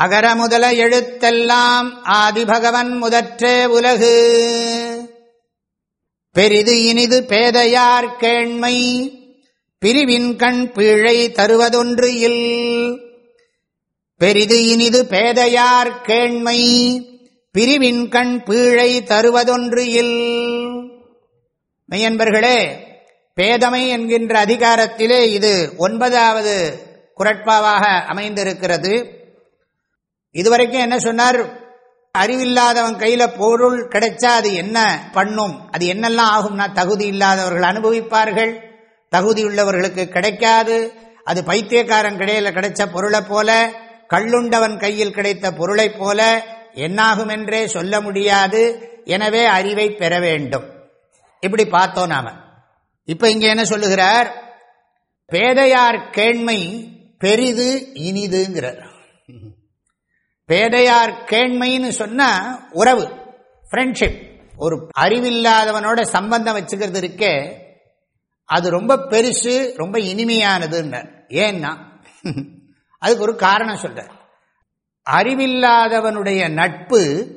அகர முதல எழுத்தெல்லாம் ஆதிபகவன் முதற்றே உலகு. பெரிது இனிது பேதையார் கேண்மை பிரிவின் கண் பீழை தருவதொன்று இல். பெரிது இனிது பேதையார் கேண்மை பிரிவின் கண் பீழை தருவதொன்று இல். மெய்யன்பர்களே பேதமை என்கின்ற அதிகாரத்திலே இது ஒன்பதாவது குரட்பாவாக அமைந்திருக்கிறது. இதுவரைக்கும் என்ன சொன்னார்? அறிவில்லாதவன் கையில பொருள் கிடைச்சா அது என்ன பண்ணும்? அது என்னெல்லாம் ஆகும்னா தகுதி இல்லாதவர்கள் அனுபவிப்பார்கள். தகுதி உள்ளவர்களுக்கு கிடைக்காது. அது பைத்தியக்காரன் கிடையில கிடைச்ச பொருளை போல கள்ளுண்டவன் கையில் கிடைத்த பொருளைப் போல என்னாகும் என்றே சொல்ல முடியாது. எனவே அறிவை பெற வேண்டும். இப்படி பார்த்தோம் நாம. இப்ப இங்க என்ன சொல்லுகிறார்? பேதையார் கேண்மை பெரிது இனிதுங்கிறார். பேதையார் கேண்மைன்னு சொன்னா உறவு ஃப்ரெண்ட்ஷிப் ஒரு அறிவில்லாதவனோட சம்பந்தம் வச்சுக்கிறது இருக்கே அது ரொம்ப பெருசு ரொம்ப இனிமையானதுன்றார். ஏன்னா அதுக்கு ஒரு காரணம் சொல்ற அறிவில்லாதவனுடைய நட்பு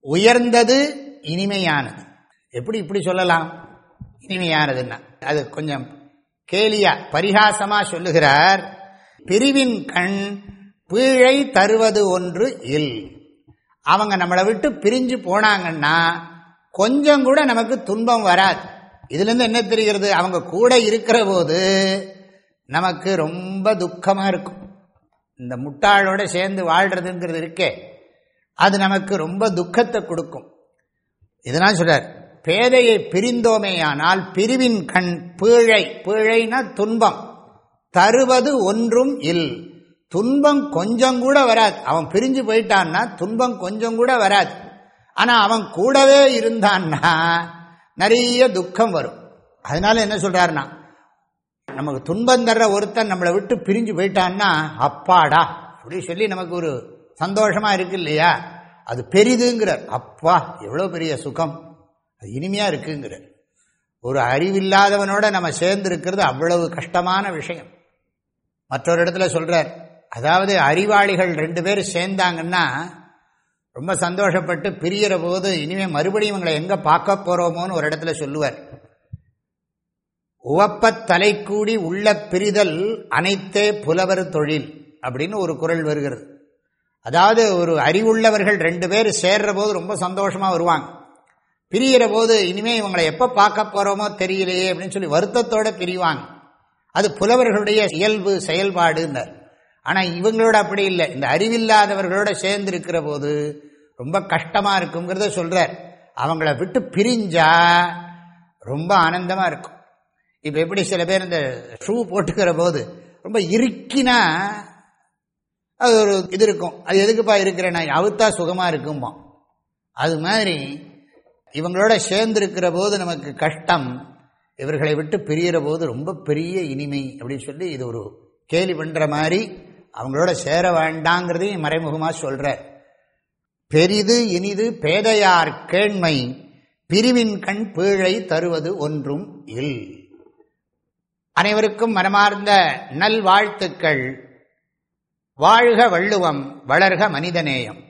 உயர்ந்தது இனிமையானது. எப்படி இப்படி சொல்லலாம்? இனிமையானதுன்னா அது கொஞ்சம் கேலியா பரிகாசமா சொல்லுகிறார். பிரிவின் கண் பீழை தருவது ஒன்று இல். அவங்க நம்மளை விட்டு பிரிஞ்சு போனாங்கன்னா கொஞ்சம் கூட நமக்கு துன்பம் வராது. இதுலேருந்து என்ன தெரிகிறது? அவங்க கூட இருக்கிற போது நமக்கு ரொம்ப துக்கமாக இருக்கும். இந்த முட்டாளோட சேர்ந்து வாழ்கிறதுங்கிறது இருக்கே. அது நமக்கு ரொம்ப துக்கத்தை கொடுக்கும். இதனால் சொல்றார் பேதையை பிரிந்தோமேயானால் பிரிவின் கண் பீழை. பீழைனா துன்பம். தருவது ஒன்றும் இல். துன்பம் கொஞ்சம் கூட வராது. அவன் பிரிஞ்சு போயிட்டான்னா துன்பம் கொஞ்சம் கூட வராது. ஆனா அவன் கூடவே இருந்தான்னா நிறைய துக்கம் வரும். அதனால என்ன சொல்றாருன்னா நமக்கு துன்பம் தர்ற ஒருத்தன் நம்மளை விட்டு பிரிஞ்சு போயிட்டான்னா அப்பாடா. அப்படி சொல்லி நமக்கு ஒரு சந்தோஷமா இருக்கு இல்லையா? அது பெரிதுங்கிறார். அப்பா எவ்வளோ பெரிய சுகம். அது இனிமையா இருக்குங்கிறார். ஒரு அறிவில்லாதவனோட நம்ம சேர்ந்து இருக்கிறது அவ்வளவு கஷ்டமான விஷயம். மற்றொரு இடத்துல சொல்றார் அதாவது அறிவாளிகள் ரெண்டு பேர் சேர்ந்தாங்கன்னா ரொம்ப சந்தோஷப்பட்டு பிரியற போது இனிமே மறுபடியும் இவங்களை எங்க பார்க்க போறோமோன்னு ஒரு இடத்துல சொல்லுவார். உவப்பத் தலைக்கூடி உள்ள பிரிதல் அனைத்தே புலவர் தொழில் அப்படின்னு ஒரு குரல் வருகிறது. அதாவது ஒரு அறிவுள்ளவர்கள் ரெண்டு பேர் சேர்ற போது ரொம்ப சந்தோஷமா வருவாங்க. பிரியிற போது இனிமே இவங்களை எப்ப பார்க்க போறோமோ தெரியலையே அப்படின்னு சொல்லி வருத்தத்தோட பிரிவாங்க. அது புலவர்களுடைய இயல்பு செயல்பாடுன்னர். ஆனால் இவங்களோட அப்படி இல்லை. இந்த அறிவில்லாதவர்களோட சேர்ந்து இருக்கிற போது ரொம்ப கஷ்டமாக இருக்குங்கிறத சொல்கிறார் அவங்கள விட்டு பிரிஞ்சா ரொம்ப ஆனந்தமாக இருக்கும். இப்போ எப்படி சில பேர் இந்த ஷூ போட்டுக்கிற போது ரொம்ப இருக்கினா அது ஒரு இது இருக்கும். அது எதுக்குப்பா இருக்கிறேன் நான் அவுத்தா சுகமாக இருக்குமா அது மாதிரி இவங்களோட சேர்ந்து இருக்கிற போது நமக்கு கஷ்டம். இவர்களை விட்டு பிரியிற போது ரொம்ப பெரிய இனிமை அப்படின்னு சொல்லி இது ஒரு கேலி பண்ணுற மாதிரி அவங்களோட சேர வேண்டாங்கிறதையும் மறைமுகமா சொல்கிறார் பெரிது இனிது பேதையார் கேண்மை பிரிவின் கண் பீழை தருவது ஒன்றும் இல். அனைவருக்கும் மனமார்ந்த நல் வாழ்த்துக்கள். வாழ்க வள்ளுவம் வளர்க மனிதநேயம்.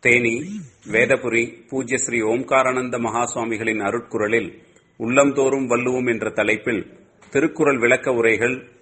தேனி வேதபுரி பூஜ்ய ஸ்ரீ ஓம்காரானந்த மகாசுவாமிகளின் அருட்குரலில் உள்ளந்தோறும் வள்ளுவோம் என்ற தலைப்பில் திருக்குறள் விளக்க உரைகள்